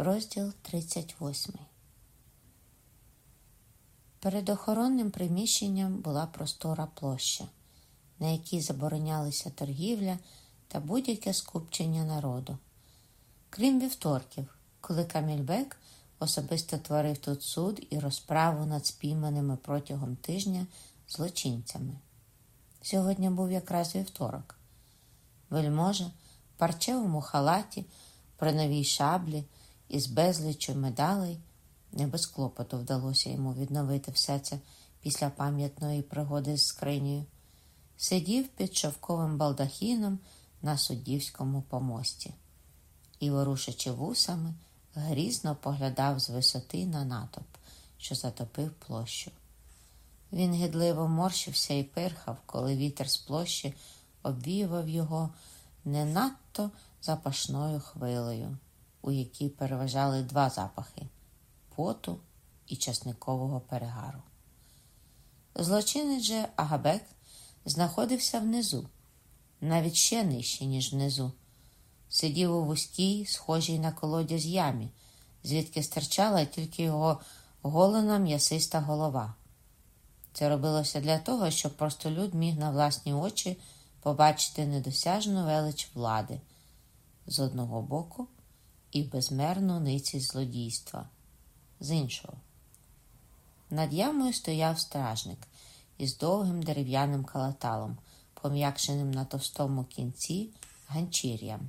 Розділ 38 Перед охоронним приміщенням була простора площа, на якій заборонялися торгівля та будь-яке скупчення народу. Крім вівторків, коли Камільбек особисто творив тут суд і розправу над спійманими протягом тижня злочинцями. Сьогодні був якраз вівторок. Вельможа в парчевому халаті, при новій шаблі із безліччю медалей. Не без клопоту вдалося йому відновити все це після пам'ятної пригоди з скринею. Сидів під шовковим балдахіном на суддівському помості і, ворушачи вусами, грізно поглядав з висоти на натовп, що затопив площу. Він гидливо морщився і пирхав, коли вітер з площі обвіював його не надто запашною хвилею, у якій переважали два запахи поту і часникового перегару. Злочинець же Агабек знаходився внизу, навіть ще нижче, ніж внизу. Сидів у вузькій, схожій на колодязь ямі, звідки стирчала тільки його голена м'ясиста голова. Це робилося для того, щоб простолюд міг на власні очі побачити недосяжну велич влади з одного боку і безмерну ницість злодійства з іншого. Над ямою стояв стражник із довгим дерев'яним калаталом, пом'якшеним на товстому кінці ганчір'ям,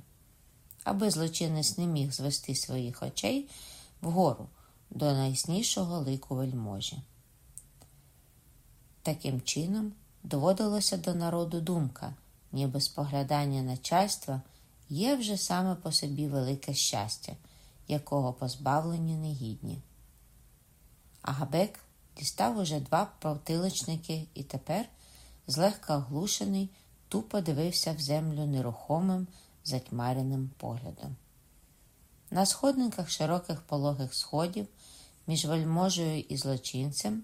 аби злочинець не міг звести своїх очей вгору до найяснішого лику вельможі. Таким чином доводилося до народу думка, ніби споглядання начальства є вже саме по собі велике щастя, якого позбавлені негідні. Агабек дістав уже два протиличники і тепер, злегка оглушений, тупо дивився в землю нерухомим, затьмареним поглядом. На сходниках широких пологих сходів між вельможею і злочинцем,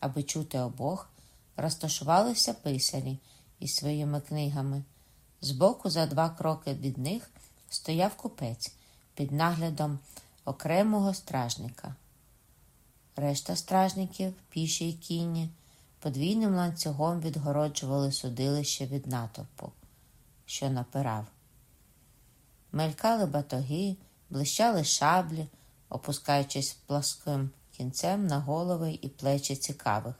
аби чути обох, розташувалися писарі із своїми книгами. Збоку, за два кроки від них, стояв купець під наглядом окремого стражника. Решта стражників, піші й кінні, подвійним ланцюгом відгороджували судилище від натовпу, що напирав. Мелькали батоги, блищали шаблі, опускаючись пласким кінцем на голови і плечі цікавих,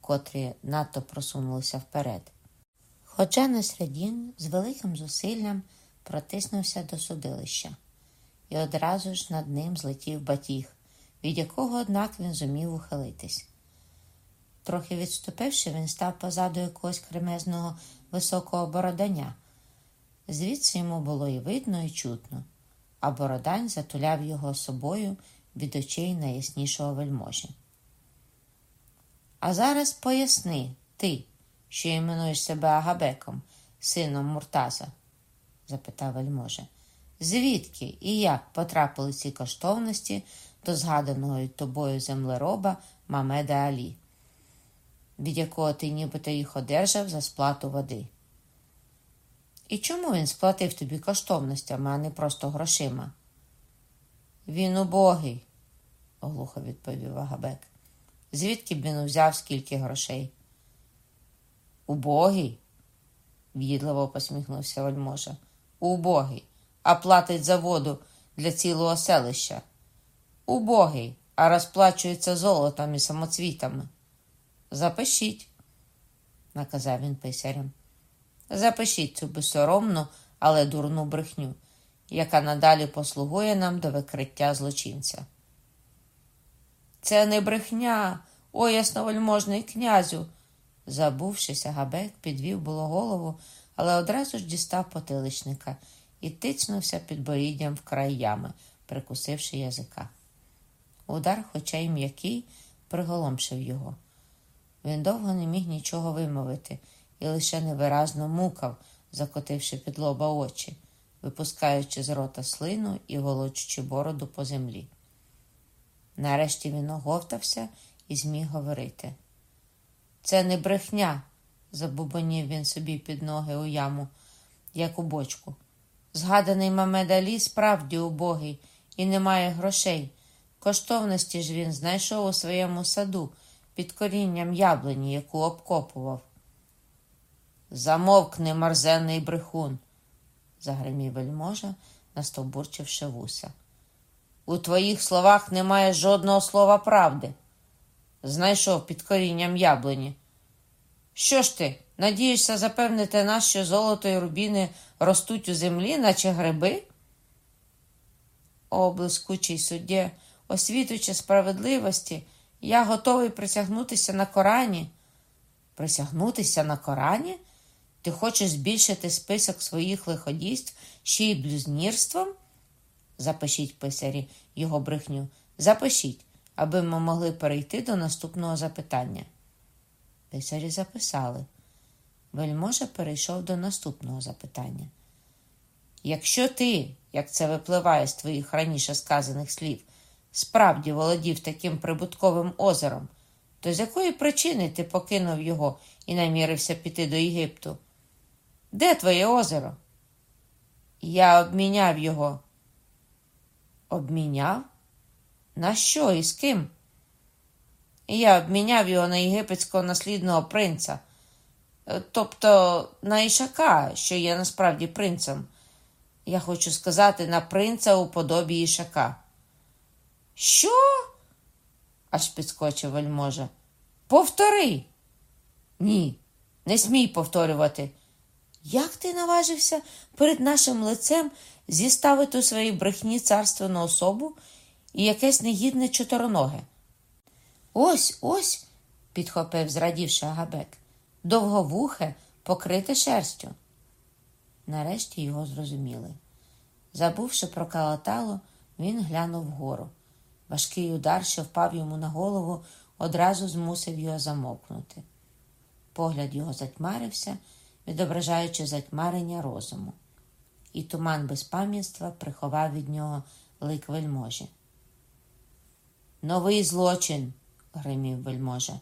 котрі надто просунулися вперед. Хоча Насредін з великим зусиллям протиснувся до судилища, і одразу ж над ним злетів батіг від якого, однак, він зумів ухилитись. Трохи відступивши, він став позаду якогось кремезного високого бородання. Звідси йому було і видно, і чутно, а бородань затуляв його собою від очей найяснішого вельможі. А зараз поясни ти, що іменуєш себе Агабеком, сином Муртаза? запитав вельможа. Звідки і як потрапили ці коштовності до згаданого тобою землероба Мамеда Алі, від якого ти нібито їх одержав за сплату води. І чому він сплатив тобі коштовностями, а не просто грошима? Він убогий, оглухо відповів Агабек. Звідки б він узяв скільки грошей? Убогий? в'їдливо посміхнувся вельможа. Убогий, а платить за воду для цілого селища убогий, а розплачується золотом і самоцвітами. Запишіть, наказав він писарям. Запишіть цю безсоромну, але дурну брехню, яка надалі послугує нам до викриття злочинця. Це не брехня, о ясновельможний князю. Забувшися, Габек підвів було голову, але одразу ж дістав потиличника і тицнувся під боріддям в край ями, прикусивши язика. Удар, хоча й м'який, приголомшив його. Він довго не міг нічого вимовити і лише невиразно мукав, закотивши під лоба очі, випускаючи з рота слину і волочучи бороду по землі. Нарешті він оговтався і зміг говорити. Це не брехня, забубонів він собі під ноги у яму, як у бочку. Згаданий Мамед Алі справді убогий і не має грошей. Коштовності ж він знайшов у своєму саду під корінням яблуні, яку обкопував. Замовкни, марзенний брехун, загримів вельможа, настовбурчивши вуса. У твоїх словах немає жодного слова правди. Знайшов під корінням яблуні. Що ж ти, надієшся запевнити нас, що золото і рубіни ростуть у землі, наче гриби? О, блискучий суддє, освітуючи справедливості, я готовий присягнутися на Корані. Присягнутися на Корані? Ти хочеш збільшити список своїх лиходійств ще й блюзнірством? Запишіть писарі його брехню. Запишіть, аби ми могли перейти до наступного запитання. Писарі записали. Вельможа перейшов до наступного запитання. Якщо ти, як це випливає з твоїх раніше сказаних слів, справді володів таким прибутковим озером, то з якої причини ти покинув його і намірився піти до Єгипту? Де твоє озеро? Я обміняв його. Обміняв? На що і з ким? Я обміняв його на єгипетського наслідного принца, е, тобто на Ішака, що є насправді принцем. Я хочу сказати, на принца у подобі Ішака. Що? аж підскочив вельможа. Повтори. Ні, не смій повторювати. Як ти наважився перед нашим лицем зіставити у своїй брехні царственну особу і якесь негідне чотироноге? Ось ось, підхопив, зрадівши Агабек, довговухе, покрите шерстю. Нарешті його зрозуміли. Забувши про калатало, він глянув вгору. Важкий удар, що впав йому на голову, одразу змусив його замовкнути. Погляд його затьмарився, відображаючи затьмарення розуму, і туман безпам'ятства приховав від нього лик вельможі. Новий злочин, гримів вельможа.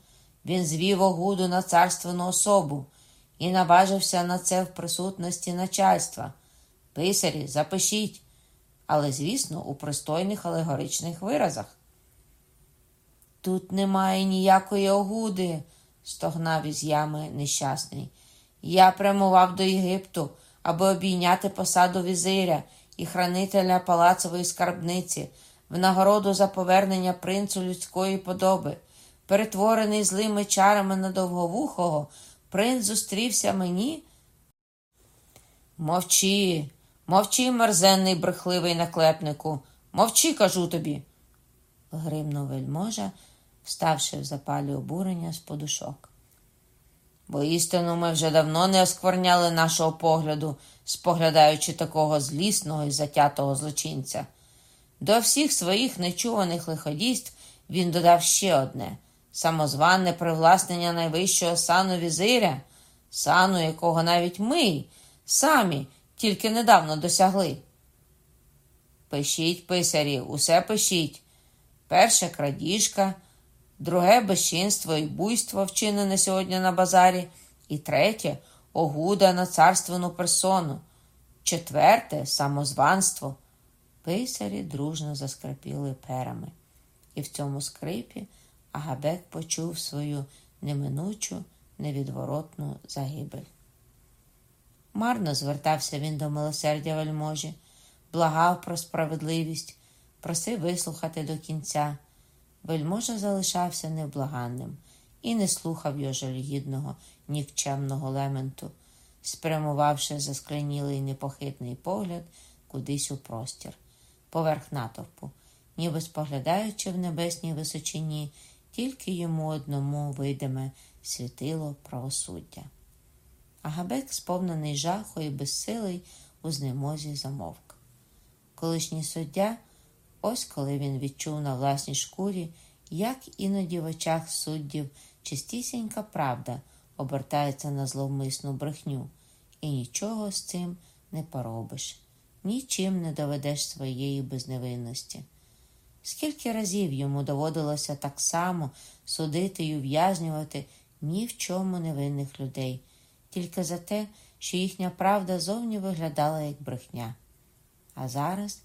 Він звів огуду на царственну особу і наважився на це в присутності начальства. Писарі, запишіть, але, звісно, у пристойних алегоричних виразах. Тут немає ніякої огуди, стогнав із ями нещасний. Я прямував до Єгипту, аби обійняти посаду візиря і хранителя палацової скарбниці в нагороду за повернення принцу людської подоби. Перетворений злими чарами на довговухого, принц зустрівся мені. Мовчи, мовчи, мерзенний брехливий наклепнику, мовчи, кажу тобі. гримнув вельможа, вставши в запалі обурення з подушок. Бо істину ми вже давно не оскверняли нашого погляду, споглядаючи такого злісного і затятого злочинця. До всіх своїх нечуваних лиходійств він додав ще одне самозванне привласнення найвищого сану візиря, сану, якого навіть ми самі тільки недавно досягли. Пишіть, писарі, усе пишіть. Перша крадіжка, друге безчинство і буйство, вчинене сьогодні на базарі, і третє огуда на царственну персону, четверте самозванство. Писарі дружно заскрипіли перами, і в цьому скрипі Агабек почув свою неминучу, невідворотну загибель. Марно звертався він до милосердя вельможі, благав про справедливість, просив вислухати до кінця. Вельможа залишався невблаганним і не слухав його жалюгідного, нікчемного лементу, спрямувавши засклянілий непохитний погляд кудись у простір, поверх натовпу, ніби споглядаючи в небесній височині тільки йому одному видиме світило правосуддя. Агабек, сповнений жаху і безсилий, у знемозі замовк. Колишній суддя, ось коли він відчув на власній шкурі, як іноді в очах суддів чистісінька правда обертається на зловмисну брехню, і нічого з цим не поробиш, нічим не доведеш своєї безневинності. Скільки разів йому доводилося так само судити й ув'язнювати ні в чому невинних людей, тільки за те, що їхня правда зовні виглядала як брехня. А зараз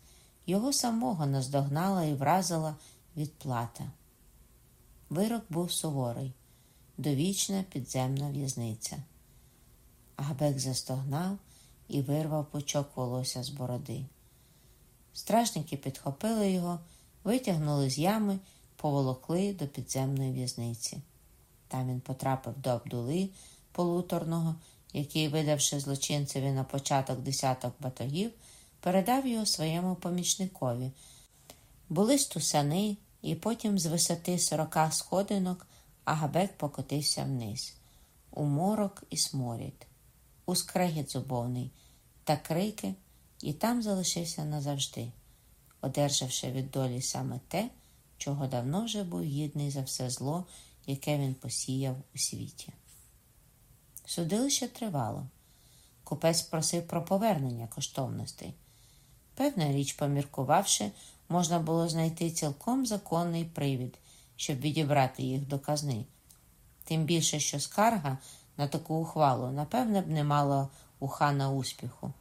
його самого наздогнала і вразила відплата. Вирок був суворий, довічна підземна в'язниця. Агабек застогнав і вирвав пучок волосся з бороди. Стражники підхопили його, витягнули з ями, поволокли до підземної в'язниці. Там він потрапив до Абдули полуторного, який, видавши злочинцеві на початок десяток батогів, передав його своєму помічникові. Були стусани, і потім з висоти сорока сходинок Агабек покотився вниз, у морок і сморід, у скрегіт зубовний та крики, і там залишився назавжди, одержавши від долі саме те, чого давно вже був гідний за все зло, яке він посіяв у світі. Судилище тривало. Купець просив про повернення коштовностей. Певна річ, поміркувавши, можна було знайти цілком законний привід, щоб відібрати їх до казни. Тим більше, що скарга на таку ухвалу, напевне, б не мала у хана успіху.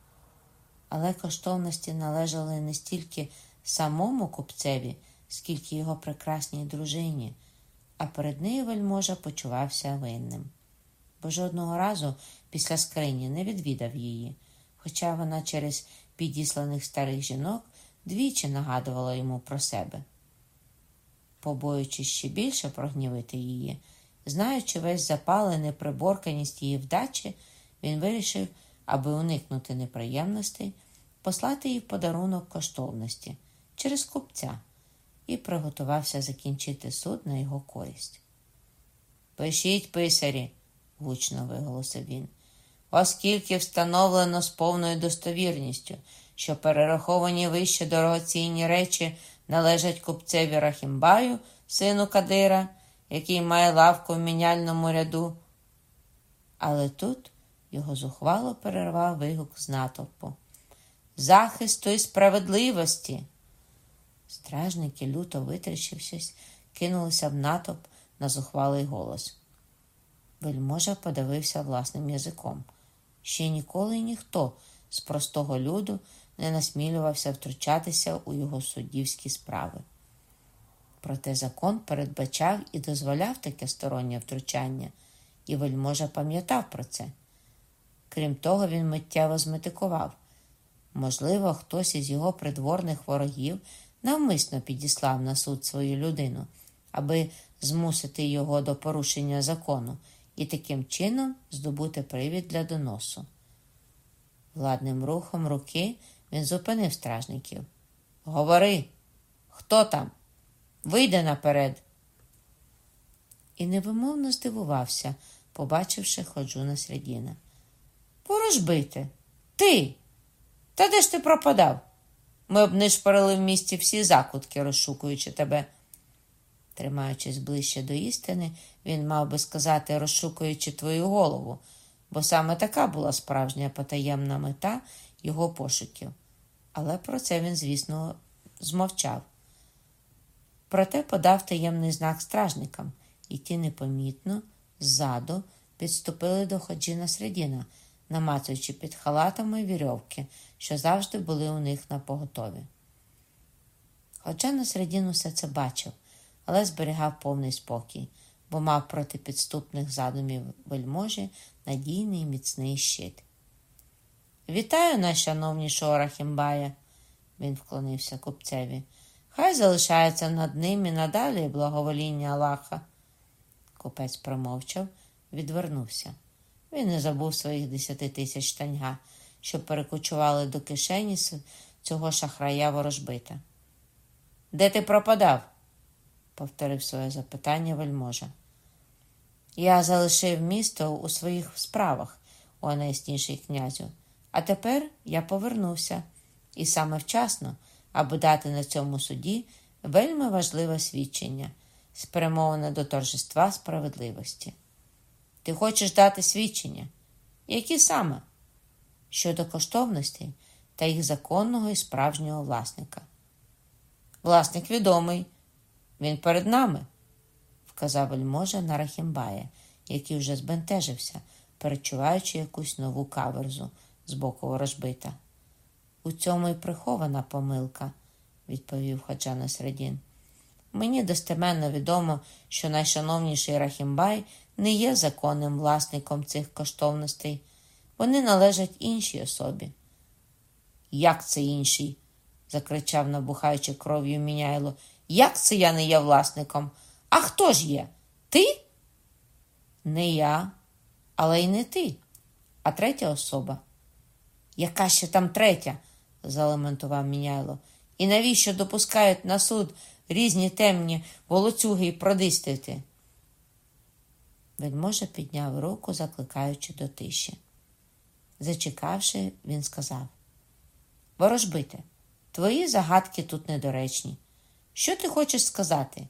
Але коштовності належали не стільки самому купцеві, скільки його прекрасній дружині, а перед нею вельможа почувався винним. Бо жодного разу після скрині не відвідав її, хоча вона через підісланих старих жінок двічі нагадувала йому про себе. Побоюючись ще більше прогнівити її, знаючи весь запал і неприборканість її вдачі, він вирішив, аби уникнути неприємностей, послати їй подарунок коштовності через купця і приготувався закінчити суд на його користь. Пишіть, писарі, гучно виголосив він, оскільки встановлено з повною достовірністю, що перераховані вище дорогоцінні речі належать купцеві Рахімбаю, сину Кадира, який має лавку в міняльному ряду. Але тут його зухвало перервав вигук з натовпу. Захисту і справедливості. Стражники, люто витріщившись, кинулися в натовп на зухвалий голос. Вельможа подивився власним язиком. Ще ніколи ніхто з простого люду не насмілювався втручатися у його суддівські справи. Проте закон передбачав і дозволяв таке стороннє втручання, і вельможа пам'ятав про це. Крім того, він миттєво зметикував. Можливо, хтось із його придворних ворогів навмисно підіслав на суд свою людину, аби змусити його до порушення закону і таким чином здобути привід для доносу. Владним рухом руки він зупинив стражників. Говори, хто там? Вийде наперед. І невимовно здивувався, побачивши ходжуна Средіна. Порожбити, ти. Та де ж ти пропадав? Ми обнишпорили в місті всі закутки, розшукуючи тебе. Тримаючись ближче до істини, він мав би сказати, розшукуючи твою голову, бо саме така була справжня потаємна мета його пошуків. Але про це він, звісно, змовчав. Проте подав таємний знак стражникам, і ті непомітно, ззаду, підступили до ходжіна Средіна, намацуючи під халатами вірьовки, що завжди були у них на поготові. Ходжа на Средін усе це бачив, але зберігав повний спокій, бо мав проти підступних задумів вельможі надійний міцний щит. Вітаю, найшановнішого Рахімбая, він вклонився купцеві. Хай залишається над ним і надалі благовоління Аллаха. Купець промовчав, відвернувся. Він не забув своїх десяти тисяч таньга, що перекочували до кишені цього шахрая ворожбита. Де ти пропадав? повторив своє запитання вельможа. Я залишив місто у своїх справах, о найясніший князю, а тепер я повернувся і саме вчасно, аби дати на цьому суді вельми важливе свідчення, спрямоване до торжества справедливості. Ти хочеш дати свідчення? Які саме? Щодо коштовностей та їх законного і справжнього власника. Власник відомий, він перед нами, вказав вельможа на Рахімбая, який вже збентежився, перечуваючи якусь нову каверзу з боку ворожбита. У цьому й прихована помилка, відповів Хаджа Насредін. Мені достеменно відомо, що найшановніший Рахімбай не є законним власником цих коштовностей. Вони належать іншій особі. Як це інший? закричав, набухаючи кров'ю міняйло. Як це я не є власником? А хто ж є? Ти? Не я, але й не ти, а третя особа. Яка ще там третя? Залементував міняйло. І навіщо допускають на суд різні темні волоцюги і продистити? Вельможа підняв руку, закликаючи до тиші. Зачекавши, він сказав: Ворожбите, твої загадки тут недоречні. Що ти хочеш сказати?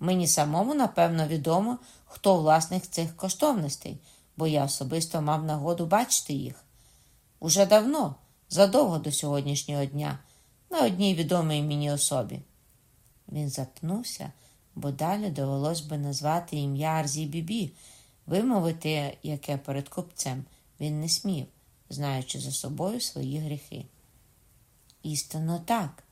Мені самому, напевно, відомо, хто власник цих коштовностей, бо я особисто мав нагоду бачити їх. Уже давно, задовго до сьогоднішнього дня, на одній відомій мені особі. Він запнувся, бо далі довелось би назвати ім'я Арзі Бібі, вимовити яке перед купцем він не смів, знаючи за собою свої гріхи. Істинно так,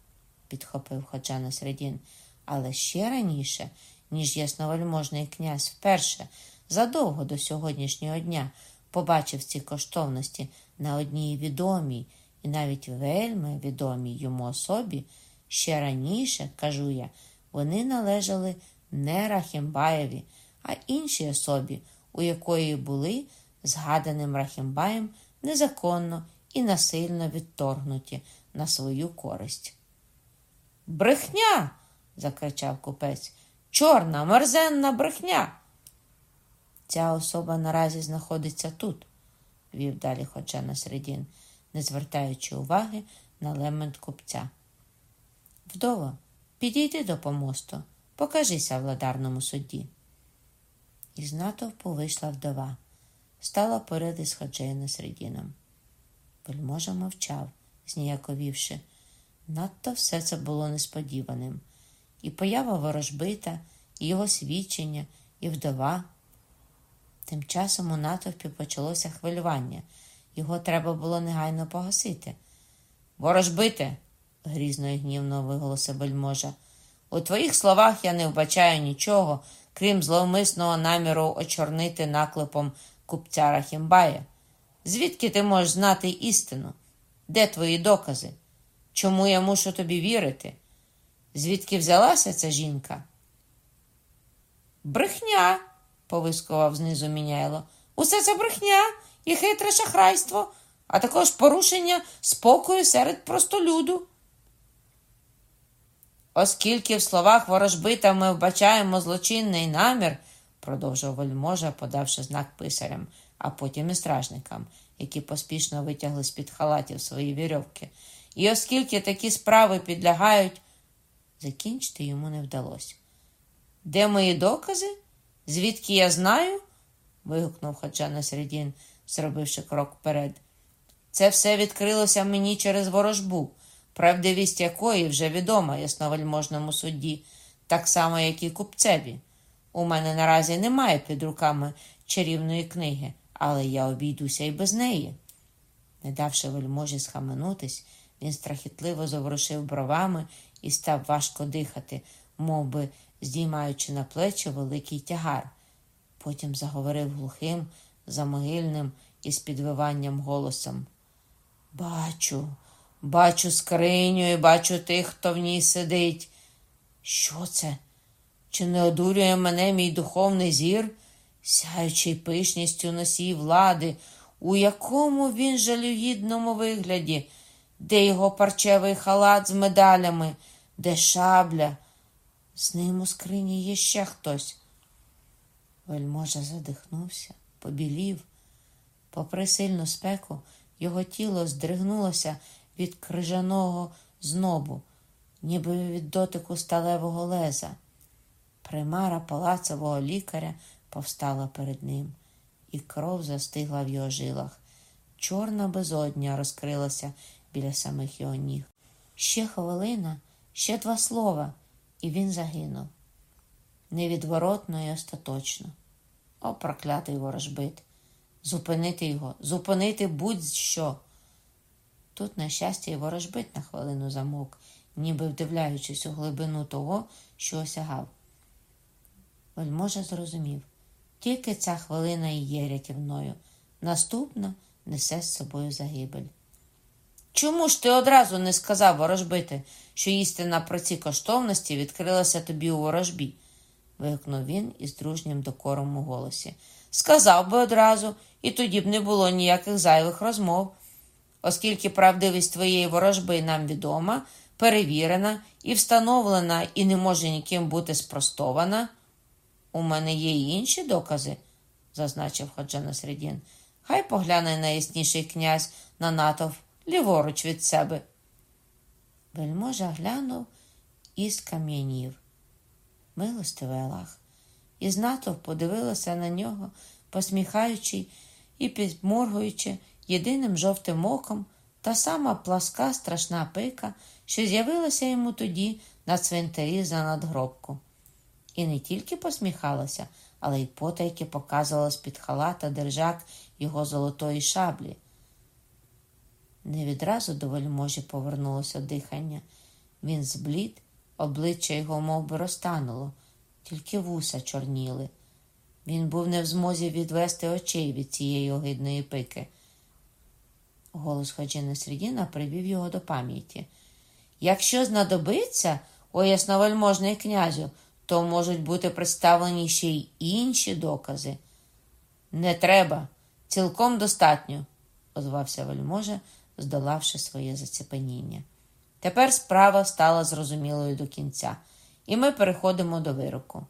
підхопив Ходжа Насредін, але ще раніше, ніж ясновельможний князь вперше, задовго до сьогоднішнього дня, побачив ці коштовності на одній відомій і навіть вельми відомій йому особі, ще раніше, кажу я, вони належали не Рахімбаєві, а іншій особі, у якої були згаданим Рахімбаєм незаконно і насильно відторгнуті на свою користь. Брехня. закричав купець. Чорна, мерзенна брехня. Ця особа наразі знаходиться тут, вів далі Ходжа Насредін, не звертаючи уваги на лемент купця. Вдово, підійди до помосту, покажися владарному судді. Із натовпу вийшла вдова, стала поряд із Ходжею Насредіном. Вельможа мовчав, зніяковівши. Надто все це було несподіваним. І поява ворожбита, і його свідчення, і вдова. Тим часом у натовпі почалося хвилювання. Його треба було негайно погасити. Ворожбите, грізно і гнівно виголосив вельможа. У твоїх словах я не вбачаю нічого, крім зловмисного наміру очорнити наклепом купця Рахімбая. Звідки ти можеш знати істину? Де твої докази? Чому я мушу тобі вірити? Звідки взялася ця жінка? Брехня, повискував знизу міняйло. Усе це брехня і хитре шахрайство, а також порушення спокою серед простолюду. Оскільки в словах ворожбита ми вбачаємо злочинний намір, продовжив вельможа, подавши знак писарям, а потім і стражникам, які поспішно витягли з-під халатів свої вірьовки. І оскільки такі справи підлягають, закінчити йому не вдалося. Де мої докази? Звідки я знаю? вигукнув Хаджа Насредін, зробивши крок вперед. Це все відкрилося мені через ворожбу, правдивість якої вже відома ясновельможному судді, так само, як і купцеві. У мене наразі немає під руками чарівної книги, але я обійдуся і без неї. Не давши вельможі схаменутись, він страхітливо заворушив бровами і став важко дихати, мов би здіймаючи на плечі великий тягар. Потім заговорив глухим, замогильним і з підвиванням голосом. Бачу, бачу скриню і бачу тих, хто в ній сидить. Що це? Чи не одурює мене мій духовний зір, сяючий пишністю носій влади, у якому він жалюгідному вигляді, де його парчевий халат з медалями, де шабля? З ним у скрині є ще хтось. Вельможа задихнувся, побілів. Попри сильну спеку, його тіло здригнулося від крижаного знобу, ніби від дотику сталевого леза. Примара палацового лікаря повстала перед ним, і кров застигла в його жилах. Чорна безодня розкрилася біля самих його ніг. Ще хвилина, ще два слова, і він загинув. Невідворотно і остаточно. О, проклятий ворожбит! Зупинити його, зупинити будь-що. Тут, на щастя, і ворожбит на хвилину замовк ніби вдивляючись у глибину того, що осягав. Вельможа зрозумів, тільки ця хвилина і є рятівною, наступна несе з собою загибель. Чому ж ти одразу не сказав ворожбити, що істина про ці коштовності відкрилася тобі у ворожбі? Вигукнув він із дружнім докором у голосі. Сказав би одразу, і тоді б не було ніяких зайвих розмов, оскільки правдивість твоєї ворожби нам відома, перевірена і встановлена, і не може ніким бути спростована. У мене є й інші докази, зазначив Ходжа Середін. Хай погляне найясніший князь на натовп ліворуч від себе. Вельможа глянув і скам'янів. Милостивий Аллах, і з натовпу дивилася на нього, посміхаючи і підморгуючи єдиним жовтим оком та сама пласка страшна пика, що з'явилася йому тоді на цвинтарі за надгробку. І не тільки посміхалася, але й потайки показувала з-під халата держак його золотої шаблі. Не відразу до вельможі повернулося дихання. Він зблід, обличчя його мов би, розтануло, тільки вуса чорніли. Він був не в змозі відвести очей від цієї огидної пики. Голос Хаджина Средіна привів його до пам'яті. Якщо знадобиться, о ясновельможний князю, то можуть бути представлені ще й інші докази. Не треба, цілком достатньо, озвався вельможа, здолавши своє зацепеніння. Тепер справа стала зрозумілою до кінця, і ми переходимо до вироку.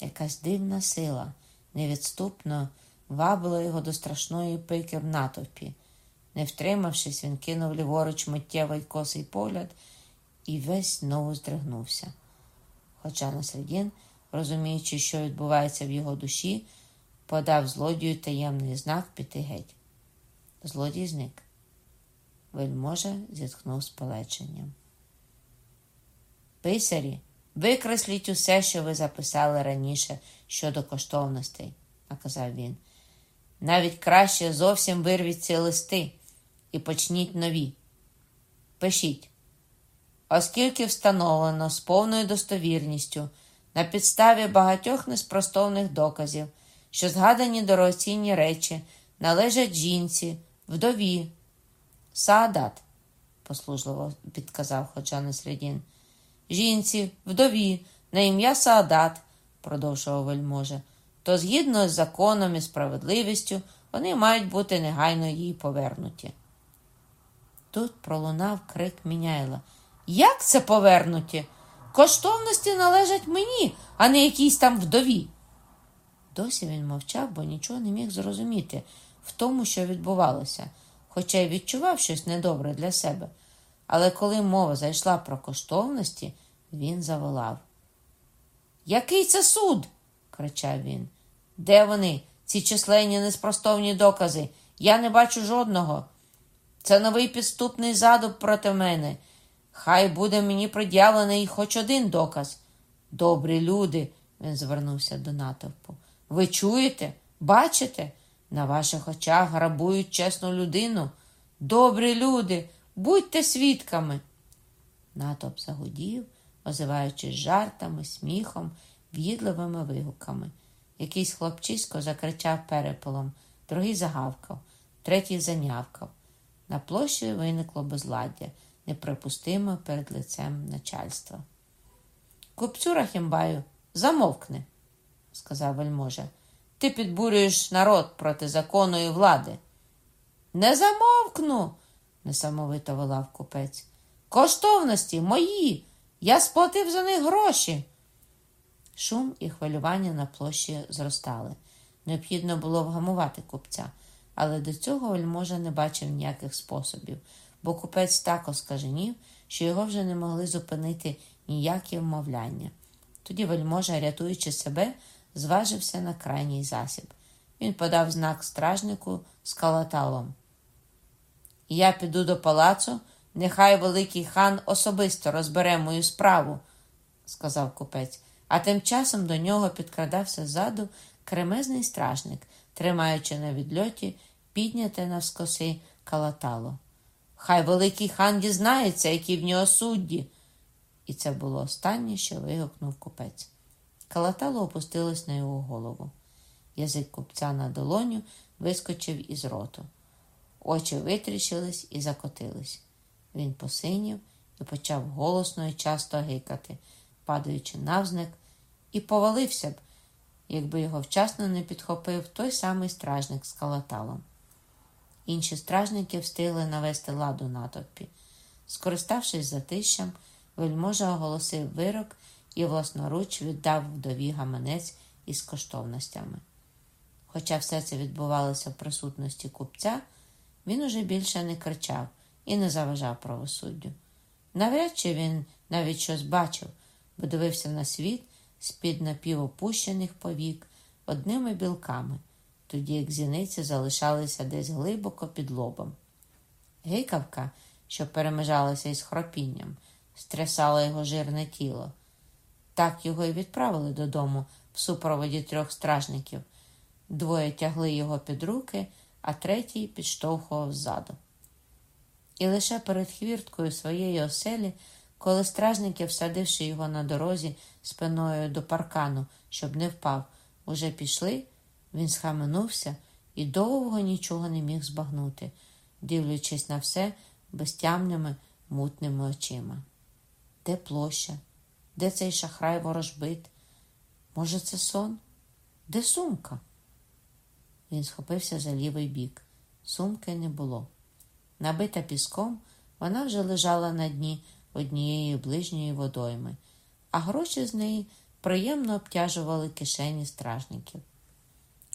Якась дивна сила невідступно вабила його до страшної пики в натовпі. Не втримавшись, він кинув ліворуч миттєвий косий погляд і весь знову здригнувся. Хоча Насредін, розуміючи, що відбувається в його душі, подав злодію таємний знак піти геть. Злодій зник. Вельможа зітхнув з полеченням. Писарі, викресліть усе, що ви записали раніше щодо коштовностей, наказав він. Навіть краще зовсім вирвіть ці листи і почніть нові. Пишіть. Оскільки встановлено з повною достовірністю на підставі багатьох неспростовних доказів, що згадані дорогоцінні речі належать жінці, вдові, Саадат, послужливо підказав Ходжа Середін. Жінці, вдові, на ім'я Саадат, продовжував вельможа, то згідно з законом і справедливістю вони мають бути негайно їй повернуті. Тут пролунав крик Міняйла. Як це повернуті? Коштовності належать мені, а не якійсь там вдові. Досі він мовчав, бо нічого не міг зрозуміти в тому, що відбувалося хоча й відчував щось недобре для себе. Але коли мова зайшла про коштовності, він заволав. Який це суд? кричав він. Де вони, ці численні неспростовні докази? Я не бачу жодного. Це новий підступний задуб проти мене. Хай буде мені пред'явлений хоч один доказ. Добрі люди, він звернувся до натовпу. Ви чуєте? Бачите? На ваших очах грабують чесну людину. Добрі люди, будьте свідками. Натовп загудів, озиваючись жартами, сміхом, в'їдливими вигуками. Якийсь хлопчисько закричав переполом, другий загавкав, третій занявкав. На площі виникло безладдя, неприпустимо перед лицем начальства. Купцю Рахімбаю, замовкни, сказав вельможа. Ти підбурюєш народ проти законної влади. Не замовкну, несамовито волав купець. Коштовності мої. Я сплатив за них гроші. Шум і хвилювання на площі зростали. Необхідно було вгамувати купця, але до цього вельможа не бачив ніяких способів, бо купець так оскаженів, що його вже не могли зупинити ніякі вмовляння. Тоді вельможа, рятуючи себе, зважився на крайній засіб. Він подав знак стражнику з калаталом. Я піду до палацу, нехай великий хан особисто розбере мою справу, сказав купець, а тим часом до нього підкрадався ззаду кремезний стражник, тримаючи на відльоті підняте навскоси калатало. Хай великий хан дізнається, які в нього судді. І це було останнє, що вигукнув купець. Калатало опустилось на його голову. Язик купця на долоню вискочив із роту. Очі витріщились і закотились. Він посинів і почав голосно і часто гикати, падаючи навзник, і повалився б, якби його вчасно не підхопив той самий стражник з калаталом. Інші стражники встигли навести ладу натовпі. Скориставшись затищем, вельможа оголосив вирок і власноруч віддав вдові гаманець із коштовностями. Хоча все це відбувалося в присутності купця, він уже більше не кричав і не заважав правосуддю. Навряд чи він навіть щось бачив, бо дивився на світ з-під напівопущених повік одними білками, тоді як зіниці залишалися десь глибоко під лобом. Гикавка, що перемежалася із хропінням, стрясала його жирне тіло. Так його і відправили додому в супроводі трьох стражників. Двоє тягли його під руки, а третій підштовхував ззаду. І лише перед хвірткою своєї оселі, коли стражники, всадивши його на дорозі спиною до паркану, щоб не впав, уже пішли, він схаменувся і довго нічого не міг збагнути, дивлячись на все безтямними мутними очима. Де площа? Де цей шахрай ворожбит? Може, це сон? Де сумка? Він схопився за лівий бік. Сумки не було. Набита піском, вона вже лежала на дні однієї ближньої водойми, а гроші з неї приємно обтяжували кишені стражників.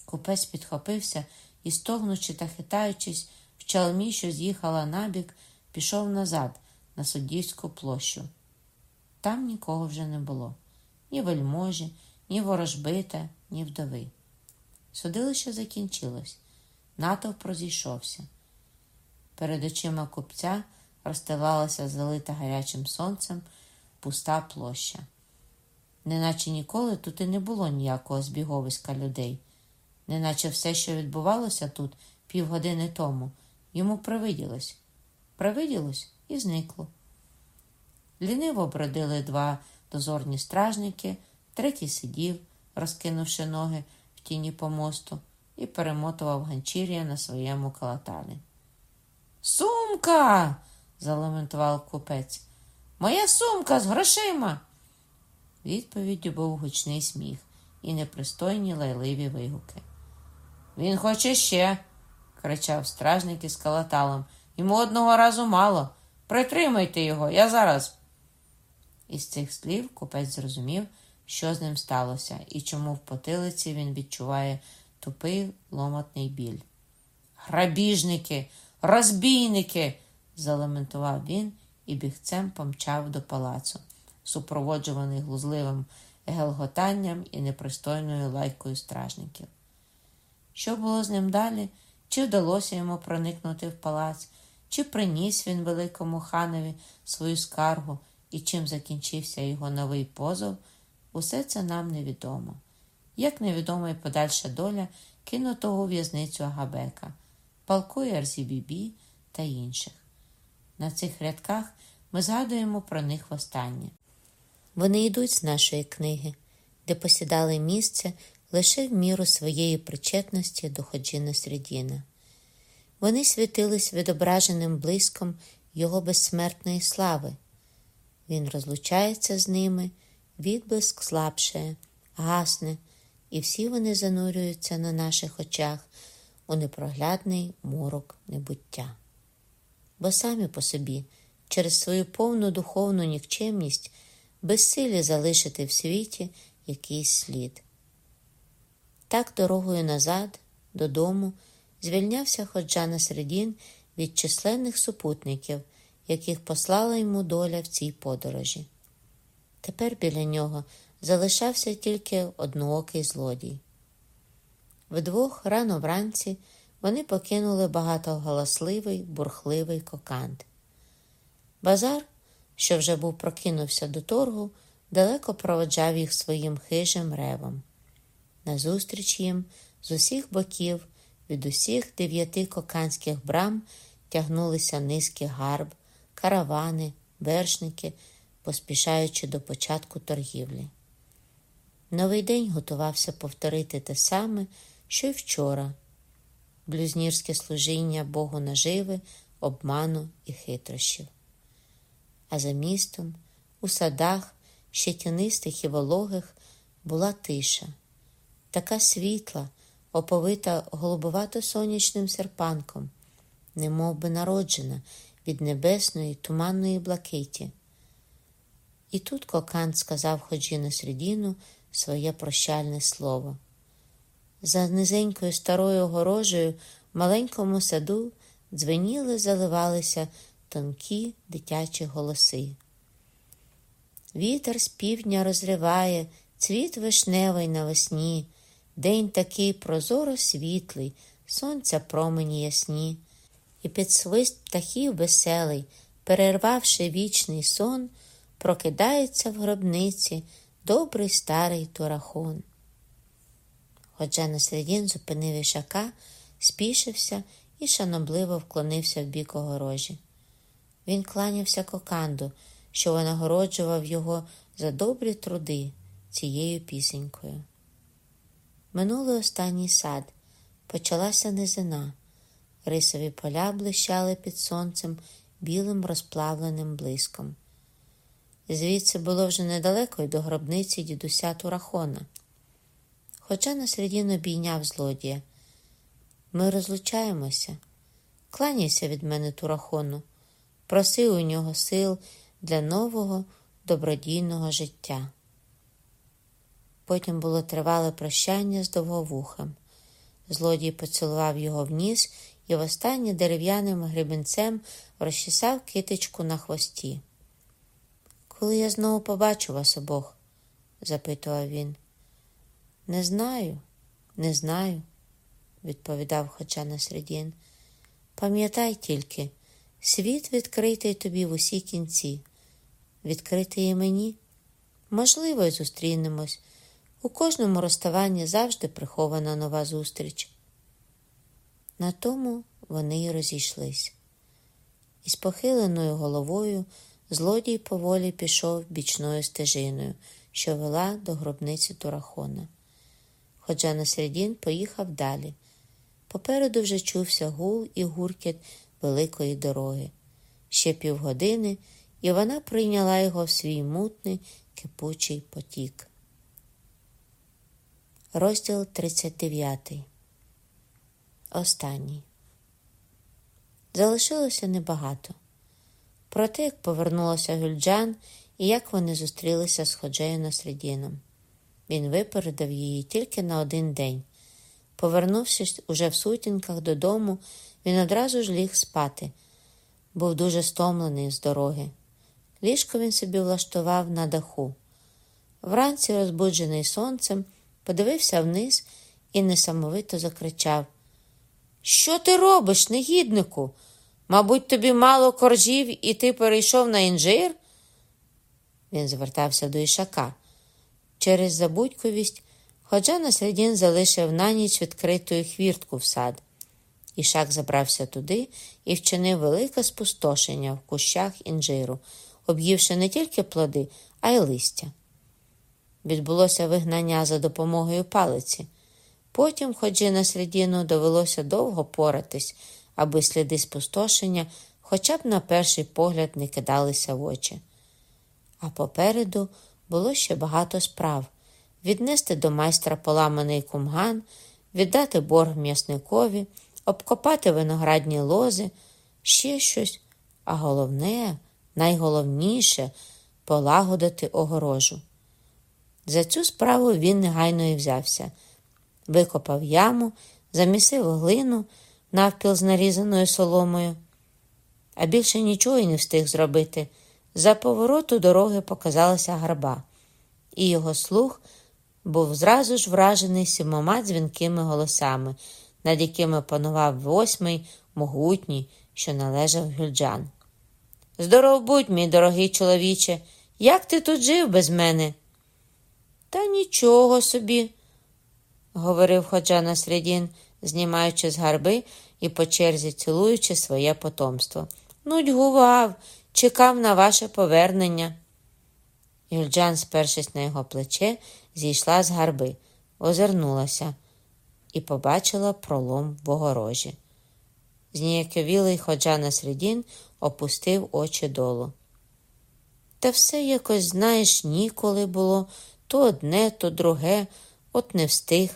Купець підхопився і, стогнучи та хитаючись, в чалмі, що з'їхала набік, пішов назад, на суддівську площу. Там нікого вже не було ні вельможі, ні ворожбита, ні вдови. Судилище закінчилось, натовп розійшовся. Перед очима купця розстилалася залита гарячим сонцем пуста площа. Неначе ніколи тут і не було ніякого збіговиська людей, неначе все, що відбувалося тут півгодини тому, йому привиділось. Привиділось і зникло. Ліниво бродили два дозорні стражники, третій сидів, розкинувши ноги в тіні помосту, і перемотував ганчір'я на своєму калаталі. Сумка. залементував купець. Моя сумка з грошима. Відповіддю був гучний сміх і непристойні лайливі вигуки. Він хоче ще, кричав стражник із калаталом. Йому одного разу мало. Притримайте його, я зараз. Із цих слів купець зрозумів, що з ним сталося і чому в потилиці він відчуває тупий ломотний біль. Грабіжники, розбійники, залементував він і бігцем помчав до палацу, супроводжуваний глузливим гелготанням і непристойною лайкою стражників. Що було з ним далі? Чи вдалося йому проникнути в палац, чи приніс він великому ханові свою скаргу і чим закінчився його новий позов, усе це нам невідомо. Як невідома й подальша доля кинутого у в'язницю Агабека, палкої Арзібібі та інших. На цих рядках ми згадуємо про них востаннє. Вони йдуть з нашої книги, де посідали місце лише в міру своєї причетності до Ходжіна Средіна. Вони світились відображеним блиском його безсмертної слави. Він розлучається з ними, відблиск слабшає, гасне, і всі вони занурюються на наших очах у непроглядний морок небуття. Бо самі по собі, через свою повну духовну нікчемність, безсилі залишити в світі якийсь слід. Так дорогою назад, додому, звільнявся Ходжана Середін від численних супутників яких послала йому доля в цій подорожі. Тепер біля нього залишався тільки одноокий злодій. Вдвох рано вранці вони покинули багатоголосливий, бурхливий кокант. Базар, що вже був прокинувся до торгу, далеко проводжав їх своїм хижим ревом. Назустріч їм з усіх боків, від усіх дев'яти коканських брам тягнулися низки гарб, каравани, вершники, поспішаючи до початку торгівлі. Новий день готувався повторити те саме, що й вчора блюзнірське служіння Богу наживи, обману і хитрощів. А за містом, у садах, ще тянистих і вологих, була тиша, така світла, оповита голубовато сонячним серпанком, немов би народжена від небесної туманної блакиті. І тут кокан сказав ходжі на середину своє прощальне слово. За низенькою старою огорожею в маленькому саду дзвеніли, заливалися тонкі дитячі голоси. Вітер з півдня розриває цвіт вишневий навесні, день такий прозоро світлий, сонця промені ясні, і під свист птахів веселий, перервавши вічний сон, прокидається в гробниці добрий старий турахон. Ходжа на середін зупинив ішака, спішився і шанобливо вклонився в бік огорожі. Він кланявся коканду, що винагороджував його за добрі труди цією пісенькою. Минулий останній сад, почалася низина, рисові поля блищали під сонцем білим розплавленим блиском. Звідси було вже недалеко й до гробниці дідуся Турахона. Хоча на середину обійняв злодія. Ми розлучаємося. Кланяйся від мене Турахону, проси у нього сил для нового добродійного життя. Потім було тривале прощання з довговухом. Злодій поцілував його в ніс і востаннє дерев'яним гребінцем розчесав китичку на хвості. Коли я знову побачу вас обох? запитував він. Не знаю, не знаю, відповідав хоча на середін. Пам'ятай тільки, світ відкритий тобі в усі кінці, відкритий і мені. Можливо, й зустрінемось. У кожному розставанні завжди прихована нова зустріч. На тому вони й розійшлись. Із похиленою головою злодій поволі пішов бічною стежиною, що вела до гробниці Турахона. Ходжа на середін поїхав далі. Попереду вже чувся гул і гуркіт великої дороги. Ще півгодини, і вона прийняла його в свій мутний кипучий потік. Розділ 39. Останній. Залишилося небагато. Про те, як повернулася Гюльджан і як вони зустрілися з Ходжею Насредіном. Він випередив її тільки на один день. Повернувшись уже в сутінках додому, він одразу ж ліг спати. Був дуже стомлений з дороги. Ліжко він собі влаштував на даху. Вранці, розбуджений сонцем, подивився вниз і несамовито закричав: Що ти робиш, негіднику? Мабуть, тобі мало коржів, і ти перейшов на інжир? Він звертався до ішака. Через забудьковість Ходжа на середін залишив на ніч відкритою хвіртку в сад. Ішак забрався туди і вчинив велике спустошення в кущах інжиру, об'ївши не тільки плоди, а й листя. Відбулося вигнання за допомогою палиці. Потім, ходжі на середину, довелося довго поратись, аби сліди спустошення хоча б на перший погляд не кидалися в очі. А попереду було ще багато справ віднести до майстра поламаний кумган, віддати борг м'ясникові, обкопати виноградні лози, ще щось, а головне, найголовніше полагодити огорожу. За цю справу він негайно і взявся, викопав яму, замісив глину навпіл з нарізаною соломою, а більше нічого й не встиг зробити. За повороту дороги показалася гарба, і його слух був зразу ж вражений сімома дзвінкими голосами, над якими панував восьмий могутній, що належав Гюльджан. Здоров будь, мій дорогий чоловіче, як ти тут жив без мене? Та нічого собі, говорив ходжа на знімаючи з гарби і по черзі цілуючи своє потомство. Нудьгував, чекав на ваше повернення. Юльджан, спершись на його плече, зійшла з гарби, озирнулася і побачила пролом в огорожі. Зніяковілий ходжа на середін опустив очі долу. Та все якось, знаєш, ніколи було то одне, то друге, от не встиг.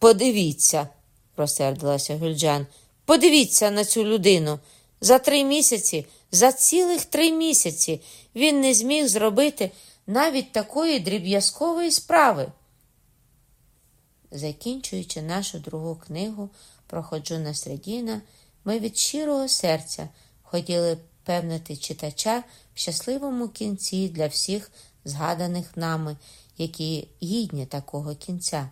Подивіться, розсердилася Гюльджан, подивіться на цю людину. За три місяці, за цілих три місяці він не зміг зробити навіть такої дріб'язкової справи. Закінчуючи нашу другу книгу про Ходжуна Средіна, ми від щирого серця хотіли певнити читача в щасливому кінці для всіх згаданих нами, які гідні такого кінця,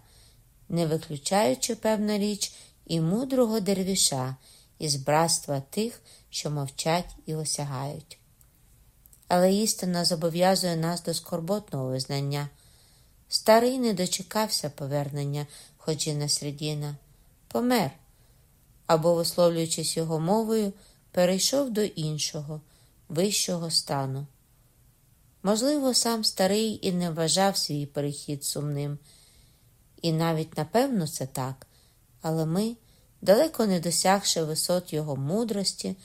не виключаючи певна річ і мудрого дервіша, із братства тих, що мовчать і осягають. Але істина зобов'язує нас до скорботного визнання. Старий не дочекався повернення Ходжіна Средіна, помер або, висловлюючись його мовою, перейшов до іншого, вищого стану. Можливо, сам старий і не вважав свій перехід сумним, і навіть напевно це так, але ми, далеко не досягши висот його мудрості,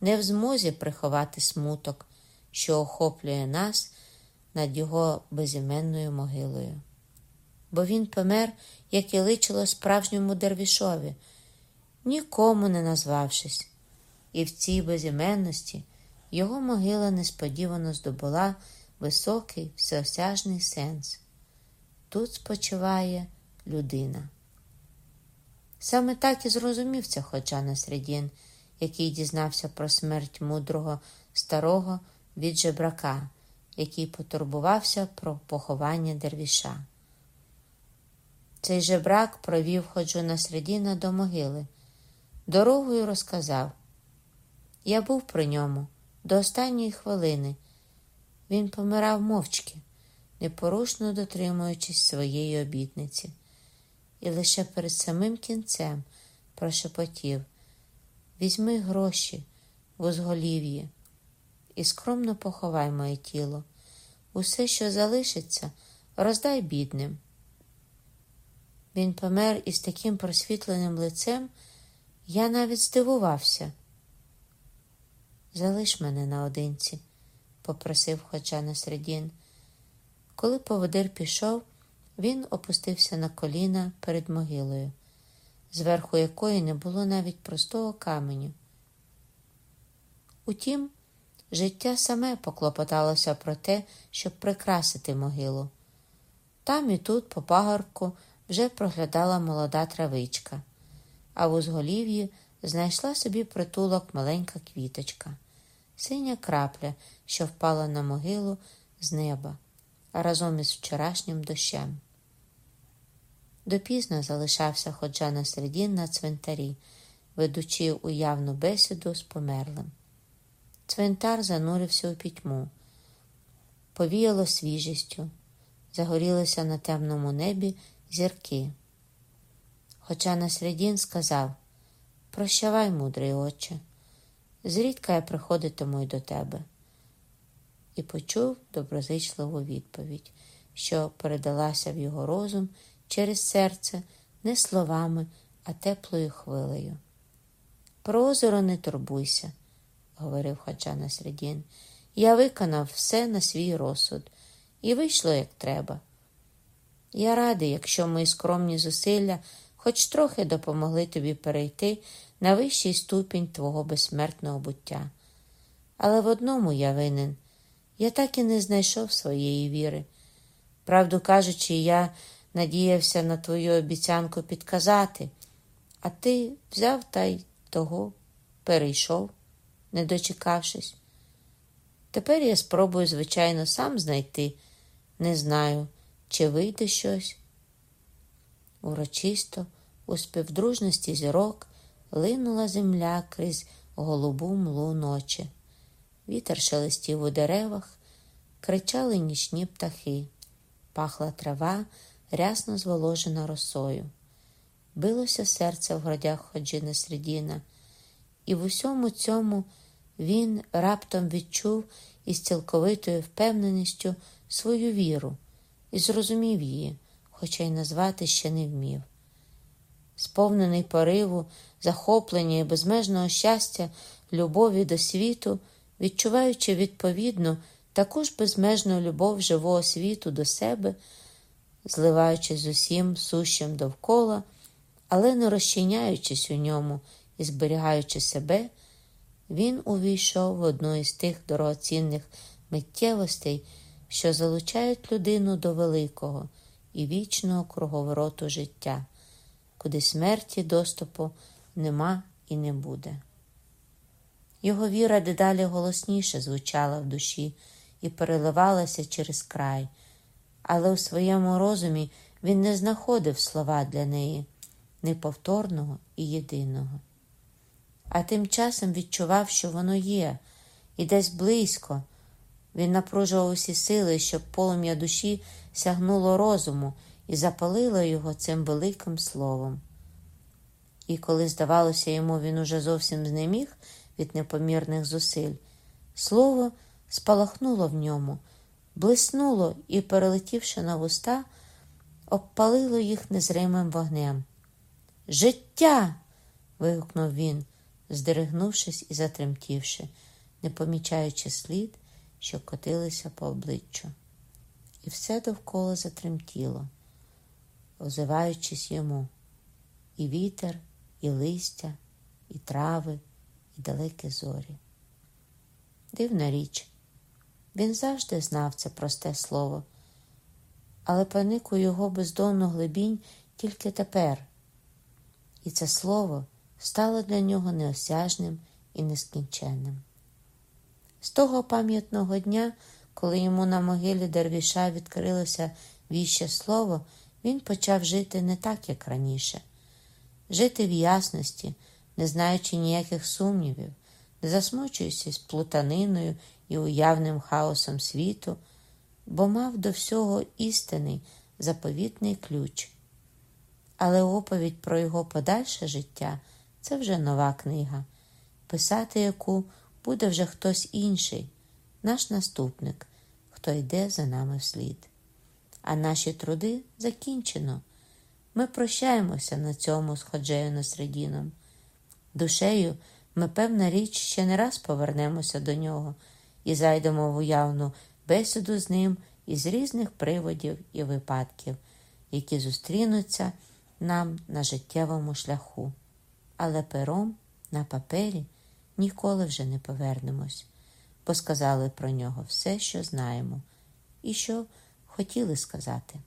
не в змозі приховати смуток, що охоплює нас над його безіменною могилою. Бо він помер, як і личило справжньому дервішові, нікому не назвавшись, і в цій безіменності його могила несподівано здобула високий всеосяжний сенс. Тут спочиває людина. Саме так і зрозумів це Ходжа Средін, який дізнався про смерть мудрого старого від жебрака, який потурбувався про поховання дервіша. Цей жебрак провів ходжу на Средіна до могили. Дорогою розказав я був при ньому до останньої хвилини. Він помирав мовчки, непорушно дотримуючись своєї обітниці, і лише перед самим кінцем прошепотів візьми гроші в узголів'ї і скромно поховай моє тіло. Усе, що залишиться, роздай бідним. Він помер із таким просвітленим лицем, я навіть здивувався. Залиш мене наодинці, попросив хоча на середін. Коли поводир пішов, він опустився на коліна перед могилою, зверху якої не було навіть простого каменю. Утім, життя саме поклопоталося про те, щоб прикрасити могилу. Там і тут, по пагорку, вже проглядала молода травичка, а в узголів'ї знайшла собі притулок маленька квіточка синя крапля, що впала на могилу з неба разом із вчорашнім дощем. Допізно залишався ходжа на середін на цвинтарі, ведучи уявну бесіду з померлим. Цвинтар занурився у пітьму, повіяло свіжістю, загорілися на темному небі зірки. Хоча на середін сказав Прощавай, мудрий отче зрідка я приходитиму й до тебе. І почув доброзичливу відповідь, що передалася в його розум через серце не словами, а теплою хвилею. Про озеро не турбуйся, говорив Хаджа Насредін. Я виконав все на свій розсуд, і вийшло як треба. Я радий, якщо мої скромні зусилля хоч трохи допомогли тобі перейти на вищий ступінь твого безсмертного буття. Але в одному я винен я так і не знайшов своєї віри. Правду кажучи, я надіявся на твою обіцянку підказати, а ти взяв та й того перейшов, не дочекавшись. Тепер я спробую, звичайно, сам знайти. Не знаю, чи вийде щось. Урочисто, у співдружності зірок, линула земля крізь голубу млу ночі. Вітер шелестів у деревах, кричали нічні птахи, пахла трава, рясно зволожена росою. билося серце в грудях Ходжіна Средіна, і в усьому цьому він раптом відчув із цілковитою впевненістю свою віру і зрозумів її, хоча й назвати ще не вмів. Сповнений пориву, захоплення і безмежного щастя, любові до світу, відчуваючи відповідну таку ж безмежну любов живого світу до себе, зливаючись з усім сущим довкола, але не розчиняючись у ньому і зберігаючи себе, він увійшов в одну із тих дорогоцінних миттєвостей, що залучають людину до великого і вічного круговороту життя, куди смерті доступу нема і не буде. Його віра дедалі голосніше звучала в душі і переливалася через край, але у своєму розумі він не знаходив слова для неї неповторного і єдиного. А тим часом відчував, що воно є, і десь близько. Він напружував усі сили, щоб полум'я душі сягнуло розуму і запалило його цим великим словом. І коли, здавалося, йому він уже зовсім знеміг від непомірних зусиль, слово спалахнуло в ньому, блиснуло і, перелетівши на вуста, обпалило їх незримим вогнем. Життя. вигукнув він, здерегнувшись і затремтівши, не помічаючи слід, що котилися по обличчю. І все довкола затремтіло, озиваючись йому, і вітер, і листя, і трави, і далекі зорі. Дивна річ, він завжди знав це просте слово, але проник у його бездонну глибінь тільки тепер, і це слово стало для нього неосяжним і нескінченним. З того пам'ятного дня, коли йому на могилі Дервіша відкрилося віще слово, він почав жити не так, як раніше, жити в ясності, не знаючи ніяких сумнівів, не засмучуючись плутаниною і уявним хаосом світу, бо мав до всього істинний заповітний ключ. Але оповідь про його подальше життя це вже нова книга, писати яку буде вже хтось інший, наш наступник, хто йде за нами вслід. А наші труди закінчено. Ми прощаємося на цьому з Ходжею Насредіном. Душею ми, певна річ, ще не раз повернемося до нього і зайдемо в уявну бесіду з ним із різних приводів і випадків, які зустрінуться нам на життєвому шляху. Але пером на папері ніколи вже не повернемось, бо сказали про нього все, що знаємо, і що хотіли сказати.